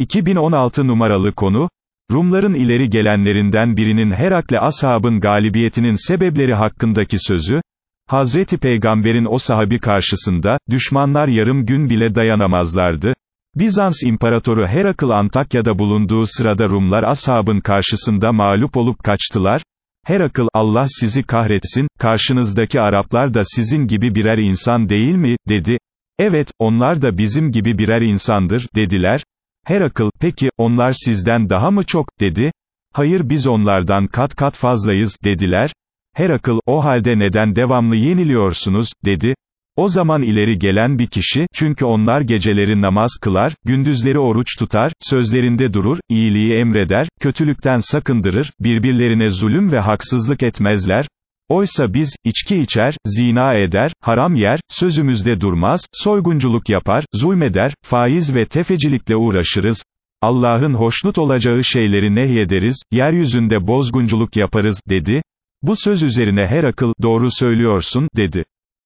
2016 numaralı konu, Rumların ileri gelenlerinden birinin Herakle ashabın galibiyetinin sebepleri hakkındaki sözü, Hazreti Peygamber'in o sahabi karşısında, düşmanlar yarım gün bile dayanamazlardı. Bizans İmparatoru Herakl Antakya'da bulunduğu sırada Rumlar ashabın karşısında mağlup olup kaçtılar, Herakl, Allah sizi kahretsin, karşınızdaki Araplar da sizin gibi birer insan değil mi, dedi. Evet, onlar da bizim gibi birer insandır, dediler. Herakl, peki, onlar sizden daha mı çok, dedi. Hayır biz onlardan kat kat fazlayız, dediler. Herakl, o halde neden devamlı yeniliyorsunuz, dedi. O zaman ileri gelen bir kişi, çünkü onlar geceleri namaz kılar, gündüzleri oruç tutar, sözlerinde durur, iyiliği emreder, kötülükten sakındırır, birbirlerine zulüm ve haksızlık etmezler, Oysa biz, içki içer, zina eder, haram yer, sözümüzde durmaz, soygunculuk yapar, zulmeder, faiz ve tefecilikle uğraşırız, Allah'ın hoşnut olacağı şeyleri nehyederiz, yeryüzünde bozgunculuk yaparız, dedi. Bu söz üzerine Herakl, doğru söylüyorsun, dedi.